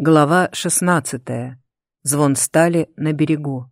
Глава шестнадцатая. Звон стали на берегу.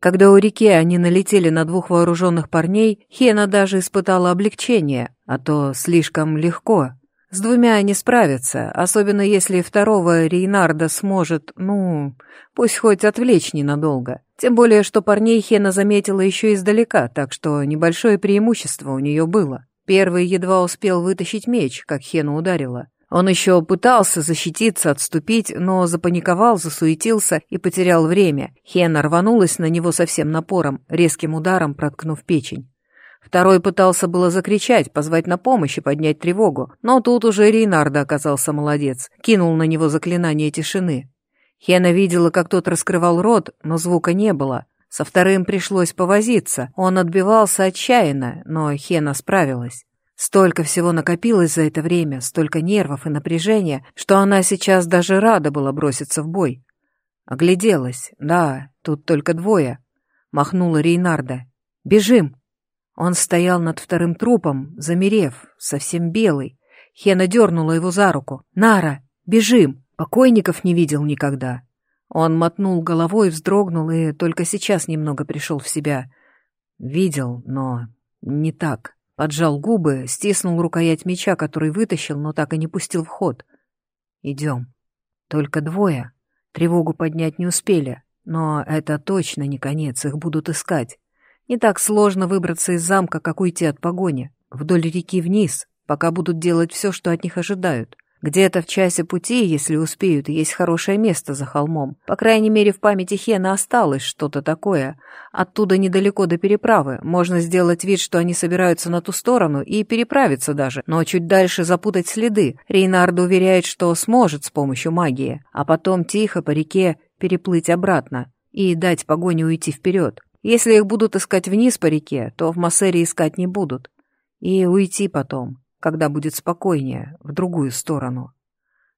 Когда у реки они налетели на двух вооруженных парней, Хена даже испытала облегчение, а то слишком легко. С двумя не справятся, особенно если второго Рейнарда сможет, ну, пусть хоть отвлечь ненадолго. Тем более, что парней Хена заметила еще издалека, так что небольшое преимущество у нее было. Первый едва успел вытащить меч, как Хена ударила. Он еще пытался защититься, отступить, но запаниковал, засуетился и потерял время. Хена рванулась на него со всем напором, резким ударом проткнув печень. Второй пытался было закричать, позвать на помощь и поднять тревогу, но тут уже Рейнарда оказался молодец, кинул на него заклинание тишины. Хена видела, как тот раскрывал рот, но звука не было. Со вторым пришлось повозиться, он отбивался отчаянно, но Хена справилась. Столько всего накопилось за это время, столько нервов и напряжения, что она сейчас даже рада была броситься в бой. Огляделась. Да, тут только двое. Махнула Рейнарда. «Бежим!» Он стоял над вторым трупом, замерев, совсем белый. Хена дернула его за руку. «Нара, бежим! Покойников не видел никогда!» Он мотнул головой, вздрогнул и только сейчас немного пришел в себя. Видел, но не так. Поджал губы, стиснул рукоять меча, который вытащил, но так и не пустил в ход. «Идем. Только двое. Тревогу поднять не успели, но это точно не конец, их будут искать. Не так сложно выбраться из замка, как уйти от погони. Вдоль реки вниз, пока будут делать все, что от них ожидают. Где-то в часе пути, если успеют, есть хорошее место за холмом. По крайней мере, в памяти Хена осталось что-то такое. Оттуда недалеко до переправы. Можно сделать вид, что они собираются на ту сторону и переправиться даже, но чуть дальше запутать следы. Рейнарdo уверяет, что сможет с помощью магии, а потом тихо по реке переплыть обратно и дать погоне уйти вперед. Если их будут искать вниз по реке, то в Массере искать не будут. И уйти потом когда будет спокойнее, в другую сторону.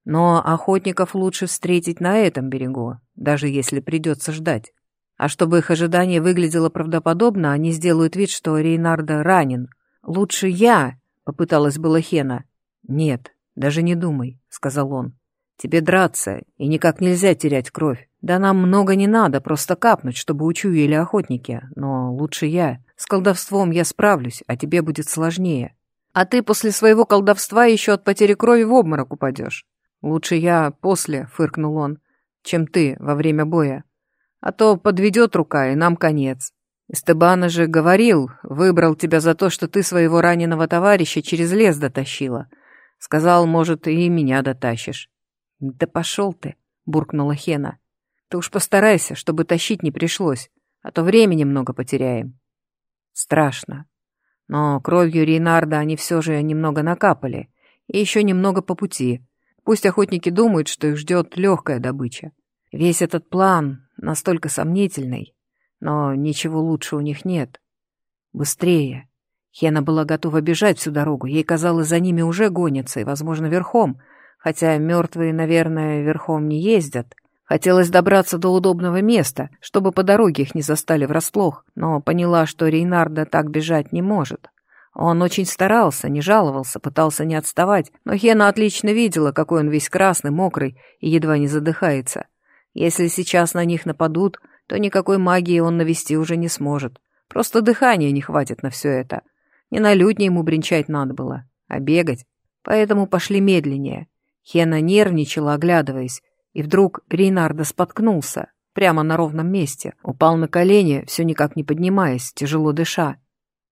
Но охотников лучше встретить на этом берегу, даже если придется ждать. А чтобы их ожидание выглядело правдоподобно, они сделают вид, что Рейнарда ранен. «Лучше я», — попыталась была Хена. «Нет, даже не думай», — сказал он. «Тебе драться, и никак нельзя терять кровь. Да нам много не надо, просто капнуть, чтобы учуяли охотники. Но лучше я. С колдовством я справлюсь, а тебе будет сложнее. А ты после своего колдовства еще от потери крови в обморок упадешь. Лучше я после, — фыркнул он, — чем ты во время боя. А то подведет рука, и нам конец. Эстебана же говорил, выбрал тебя за то, что ты своего раненого товарища через лес дотащила. Сказал, может, и меня дотащишь. Да пошел ты, — буркнула Хена. Ты уж постарайся, чтобы тащить не пришлось, а то времени много потеряем. Страшно. Но кровью Рейнарда они все же немного накапали, и еще немного по пути. Пусть охотники думают, что их ждет легкая добыча. Весь этот план настолько сомнительный, но ничего лучше у них нет. Быстрее. Хена была готова бежать всю дорогу, ей казалось, за ними уже гонятся, и, возможно, верхом, хотя мертвые, наверное, верхом не ездят. Хотелось добраться до удобного места, чтобы по дороге их не застали врасплох, но поняла, что Рейнарда так бежать не может. Он очень старался, не жаловался, пытался не отставать, но Хена отлично видела, какой он весь красный, мокрый и едва не задыхается. Если сейчас на них нападут, то никакой магии он навести уже не сможет. Просто дыхания не хватит на все это. Не на лютне ему бренчать надо было, а бегать. Поэтому пошли медленнее. Хена нервничала, оглядываясь, и вдруг Рейнардо споткнулся, прямо на ровном месте, упал на колени, все никак не поднимаясь, тяжело дыша.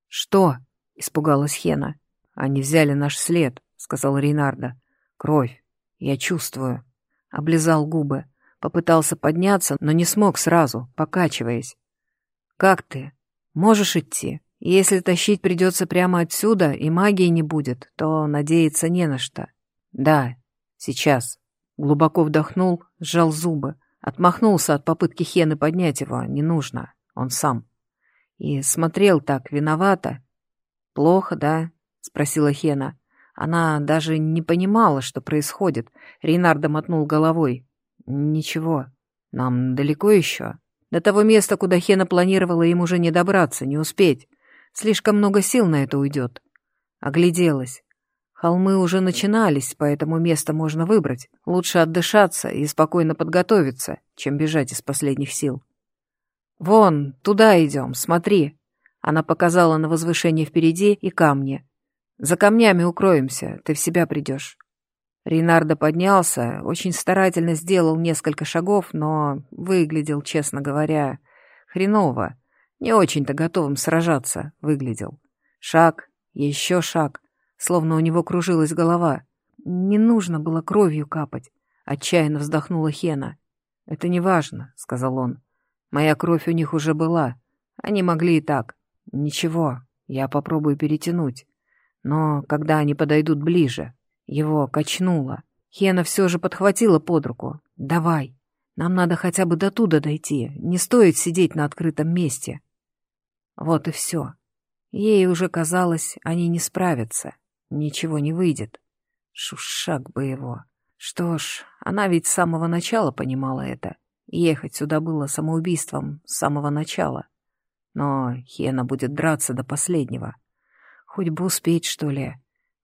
«Что?» — испугалась Хена. «Они взяли наш след», — сказал Рейнардо. «Кровь. Я чувствую». Облизал губы. Попытался подняться, но не смог сразу, покачиваясь. «Как ты? Можешь идти? Если тащить придется прямо отсюда, и магии не будет, то надеяться не на что». «Да, сейчас». Глубоко вдохнул, сжал зубы, отмахнулся от попытки Хены поднять его. Не нужно, он сам. И смотрел так виновато. «Плохо, да?» — спросила Хена. Она даже не понимала, что происходит. Рейнардо мотнул головой. «Ничего, нам далеко еще. До того места, куда Хена планировала, им уже не добраться, не успеть. Слишком много сил на это уйдет». Огляделась. Холмы уже начинались, поэтому место можно выбрать. Лучше отдышаться и спокойно подготовиться, чем бежать из последних сил. «Вон, туда идем, смотри!» Она показала на возвышение впереди и камни. «За камнями укроемся, ты в себя придешь». Рейнардо поднялся, очень старательно сделал несколько шагов, но выглядел, честно говоря, хреново. Не очень-то готовым сражаться выглядел. Шаг, еще шаг, словно у него кружилась голова. Не нужно было кровью капать, отчаянно вздохнула Хена. «Это не важно», — сказал он. «Моя кровь у них уже была. Они могли и так. Ничего, я попробую перетянуть. Но когда они подойдут ближе, его качнуло. Хена все же подхватила под руку. «Давай, нам надо хотя бы до туда дойти. Не стоит сидеть на открытом месте». Вот и все. Ей уже казалось, они не справятся. Ничего не выйдет. Шушак бы его. Что ж, она ведь с самого начала понимала это. Ехать сюда было самоубийством с самого начала. Но Хена будет драться до последнего. Хоть бы успеть, что ли.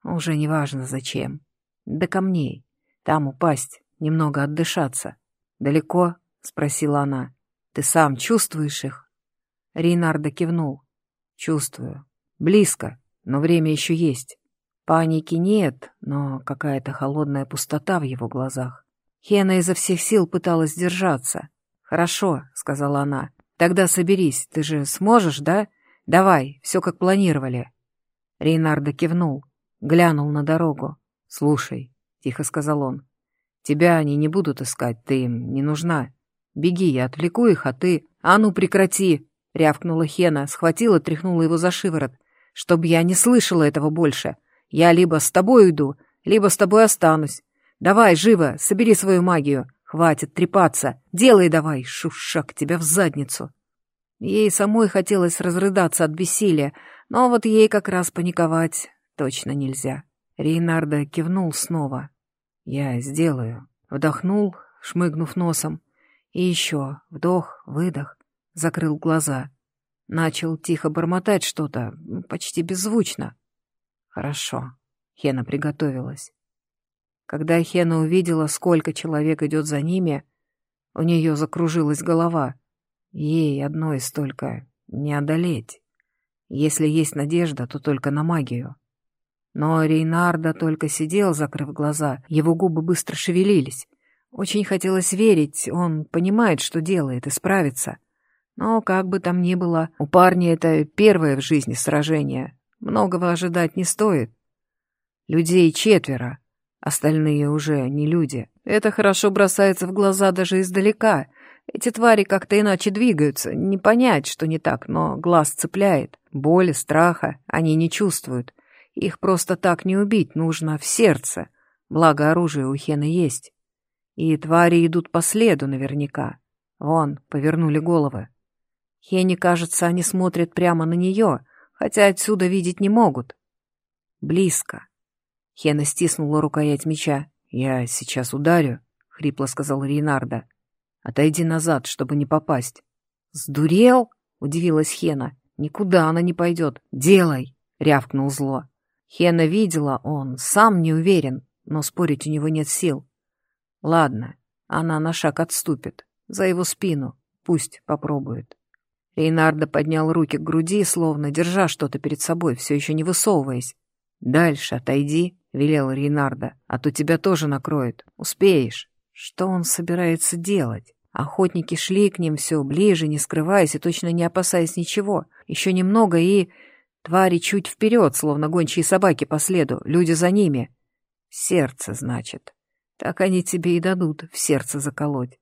Уже не важно зачем. До камней. Там упасть, немного отдышаться. «Далеко?» — спросила она. «Ты сам чувствуешь их?» Рейнардо кивнул. «Чувствую. Близко, но время еще есть. Паники нет, но какая-то холодная пустота в его глазах. Хена изо всех сил пыталась держаться. «Хорошо», — сказала она. «Тогда соберись, ты же сможешь, да? Давай, все как планировали». Рейнардо кивнул. Глянул на дорогу. «Слушай», — тихо сказал он, — «тебя они не будут искать, ты им не нужна. Беги, я отвлеку их, а ты...» «А ну, прекрати!» — рявкнула Хена, схватила, тряхнула его за шиворот. «Чтоб я не слышала этого больше. Я либо с тобой уйду, либо с тобой останусь. Давай, живо, собери свою магию. Хватит трепаться. Делай давай, шушак, тебя в задницу». Ей самой хотелось разрыдаться от бессилия, но вот ей как раз паниковать точно нельзя. Рейнардо кивнул снова. «Я сделаю». Вдохнул, шмыгнув носом. И еще вдох, выдох, закрыл глаза. Начал тихо бормотать что-то, почти беззвучно. «Хорошо». Хена приготовилась. Когда Хена увидела, сколько человек идет за ними, у нее закружилась голова. Ей одной столько не одолеть. Если есть надежда, то только на магию. Но Рейнардо только сидел, закрыв глаза, его губы быстро шевелились. Очень хотелось верить, он понимает, что делает, и справится. Но, как бы там ни было, у парня это первое в жизни сражение. Многого ожидать не стоит. Людей четверо, остальные уже не люди. Это хорошо бросается в глаза даже издалека. Эти твари как-то иначе двигаются, не понять, что не так, но глаз цепляет. Боли, страха они не чувствуют. Их просто так не убить, нужно в сердце. Благо оружие у Хены есть. И твари идут по следу наверняка. Вон, повернули головы. Хене кажется, они смотрят прямо на нее, хотя отсюда видеть не могут. Близко. Хена стиснула рукоять меча. «Я сейчас ударю», — хрипло сказал Рейнарда. «Отойди назад, чтобы не попасть». «Сдурел?» — удивилась Хена. «Никуда она не пойдет. Делай!» — рявкнул зло. Хена видела, он сам не уверен, но спорить у него нет сил. Ладно, она на шаг отступит, за его спину, пусть попробует. Рейнардо поднял руки к груди, словно держа что-то перед собой, все еще не высовываясь. «Дальше отойди», — велел Рейнардо, — «а то тебя тоже накроет. Успеешь». Что он собирается делать? Охотники шли к ним все ближе, не скрываясь и точно не опасаясь ничего. Еще немного и... Твари чуть вперед, словно гончие собаки по следу, люди за ними. Сердце, значит. Так они тебе и дадут в сердце заколоть.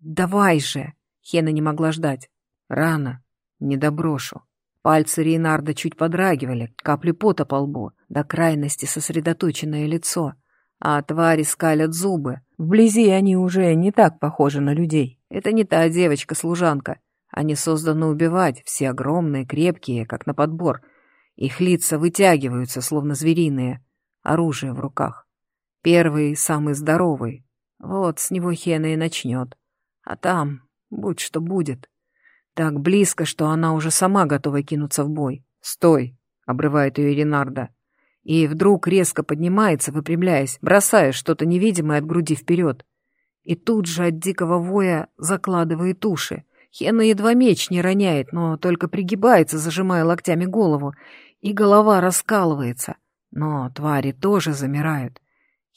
Давай же! Хена не могла ждать. Рано. Не доброшу. Пальцы Рейнарда чуть подрагивали, капли пота по лбу, до крайности сосредоточенное лицо. А твари скалят зубы. Вблизи они уже не так похожи на людей. Это не та девочка-служанка. Они созданы убивать, все огромные, крепкие, как на подбор. Их лица вытягиваются, словно звериные. Оружие в руках. Первый, самый здоровый. Вот с него Хена и начнет. А там, будь что будет. Так близко, что она уже сама готова кинуться в бой. «Стой!» — обрывает ее Ренарда. и вдруг резко поднимается, выпрямляясь, бросая что-то невидимое от груди вперед. И тут же от дикого воя закладывает уши. Хена едва меч не роняет, но только пригибается, зажимая локтями голову, и голова раскалывается. Но твари тоже замирают.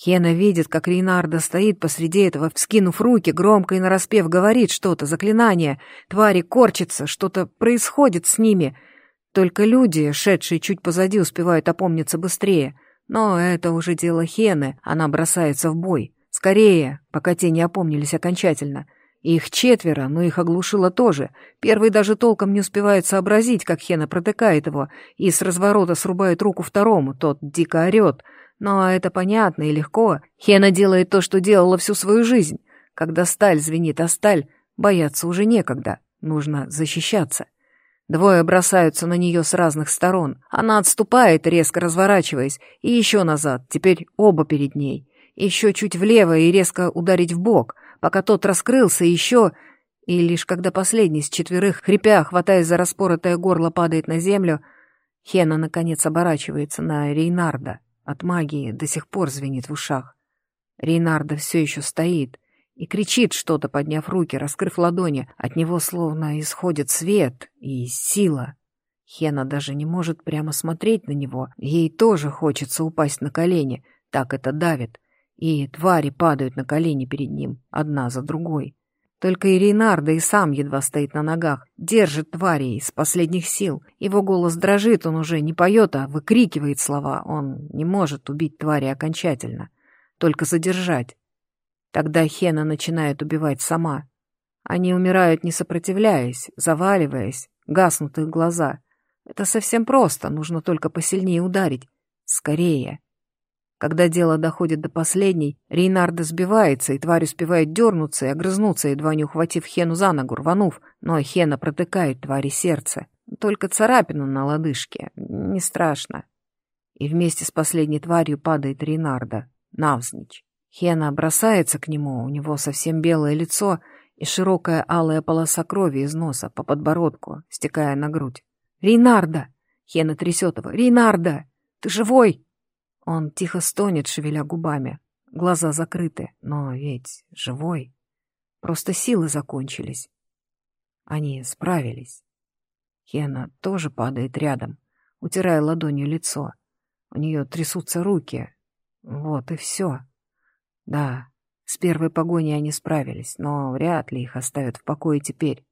Хена видит, как Рейнарда стоит посреди этого, вскинув руки, громко и нараспев говорит что-то, заклинание. Твари корчатся, что-то происходит с ними — только люди, шедшие чуть позади, успевают опомниться быстрее. Но это уже дело Хены, она бросается в бой. Скорее, пока те не опомнились окончательно. Их четверо, но их оглушило тоже. Первый даже толком не успевает сообразить, как Хена протыкает его, и с разворота срубает руку второму, тот дико орет. Но это понятно и легко. Хена делает то, что делала всю свою жизнь. Когда сталь звенит о сталь, бояться уже некогда. Нужно защищаться. Двое бросаются на нее с разных сторон. Она отступает, резко разворачиваясь, и еще назад, теперь оба перед ней. Еще чуть влево и резко ударить в бок, пока тот раскрылся, еще... И лишь когда последний из четверых, хрипя, хватаясь за распоротое горло, падает на землю, Хена, наконец, оборачивается на Рейнарда. От магии до сих пор звенит в ушах. Рейнарда все еще стоит, и кричит что-то, подняв руки, раскрыв ладони. От него словно исходит свет и сила. Хена даже не может прямо смотреть на него. Ей тоже хочется упасть на колени. Так это давит. И твари падают на колени перед ним, одна за другой. Только и Рейнарда и сам едва стоит на ногах, держит тварей из последних сил. Его голос дрожит, он уже не поет, а выкрикивает слова. Он не может убить твари окончательно, только задержать. Тогда Хена начинает убивать сама. Они умирают, не сопротивляясь, заваливаясь, гаснут их глаза. Это совсем просто, нужно только посильнее ударить. Скорее. Когда дело доходит до последней, Рейнарда сбивается, и тварь успевает дернуться и огрызнуться, едва не ухватив Хену за ногу, рванув, но Хена протыкает твари сердце. Только царапину на лодыжке. Не страшно. И вместе с последней тварью падает Рейнарда, навзничь. Хена бросается к нему, у него совсем белое лицо и широкая алая полоса крови из носа по подбородку, стекая на грудь. «Рейнарда!» Хена трясет его. «Рейнарда! Ты живой?» Он тихо стонет, шевеля губами. Глаза закрыты, но ведь живой. Просто силы закончились. Они справились. Хена тоже падает рядом, утирая ладонью лицо. У нее трясутся руки. Вот и все. Да, с первой погоней они справились, но вряд ли их оставят в покое теперь,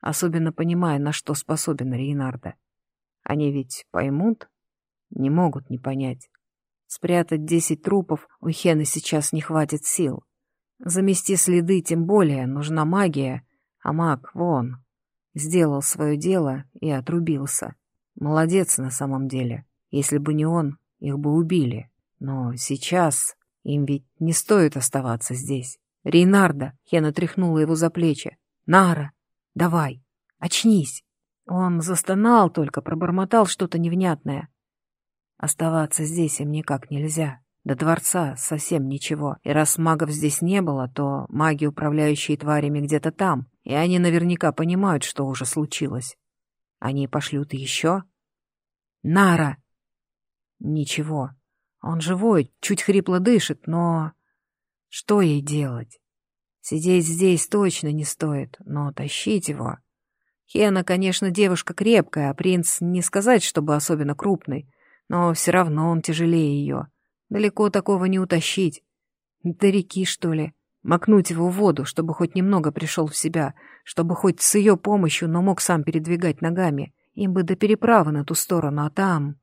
особенно понимая, на что способен Рейнарда. Они ведь поймут? Не могут не понять. Спрятать десять трупов у Хены сейчас не хватит сил. Замести следы тем более нужна магия, а маг вон. Сделал свое дело и отрубился. Молодец на самом деле. Если бы не он, их бы убили. Но сейчас... Им ведь не стоит оставаться здесь. Рейнарда, Хена тряхнула его за плечи. Нара, давай, очнись. Он застонал только, пробормотал что-то невнятное. Оставаться здесь им никак нельзя. До дворца совсем ничего. И раз магов здесь не было, то маги, управляющие тварями, где-то там. И они наверняка понимают, что уже случилось. Они пошлют еще? Нара! Ничего. Он живой, чуть хрипло дышит, но... Что ей делать? Сидеть здесь точно не стоит, но тащить его... Хена, конечно, девушка крепкая, а принц не сказать, чтобы особенно крупный, но все равно он тяжелее ее. Далеко такого не утащить. До реки, что ли? Макнуть его в воду, чтобы хоть немного пришел в себя, чтобы хоть с ее помощью, но мог сам передвигать ногами. Им бы до переправы на ту сторону, а там...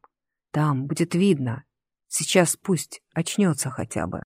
Там будет видно. Сейчас пусть очнется хотя бы.